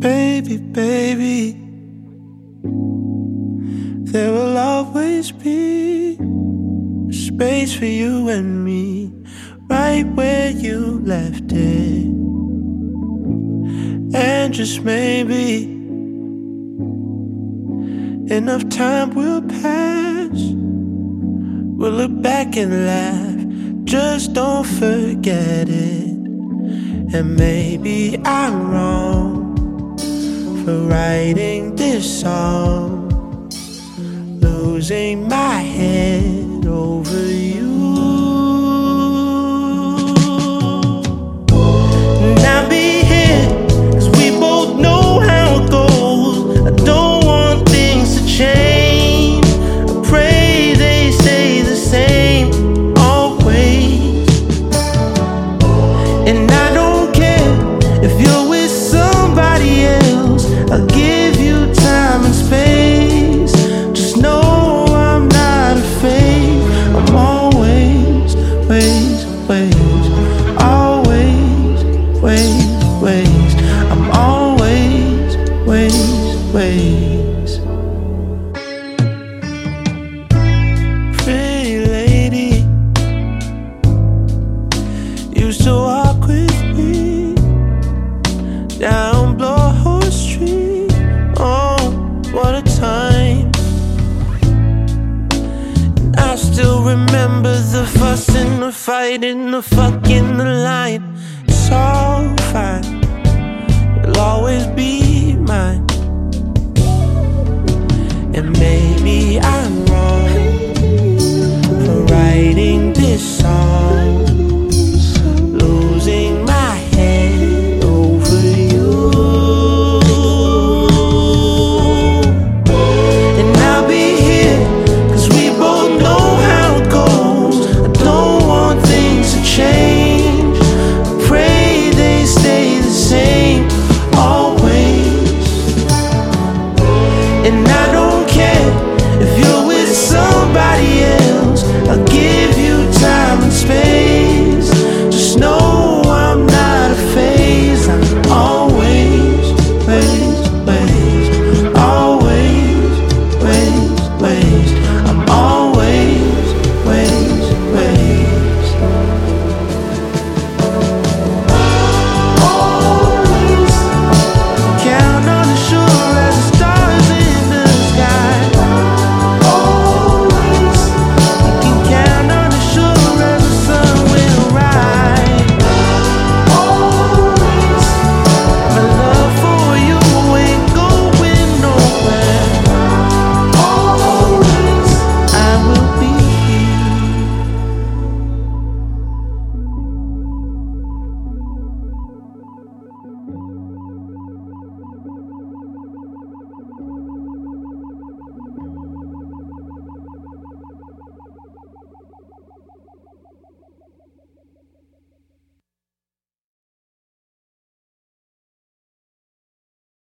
Baby, baby, there will always be space for you and me, right where you left it. And just maybe enough time will pass. We'll look back and laugh, just don't forget it. And maybe I'm wrong for writing this song, losing my head over you. And I'll be we both know how it goes. I don't want things to change. I pray they stay the same always. And I ways. Pretty lady used to walk with me down Blowhole Street. Oh, what a time! I still remember the fuss and the fight the fucking the line. It's all fine. You'll always be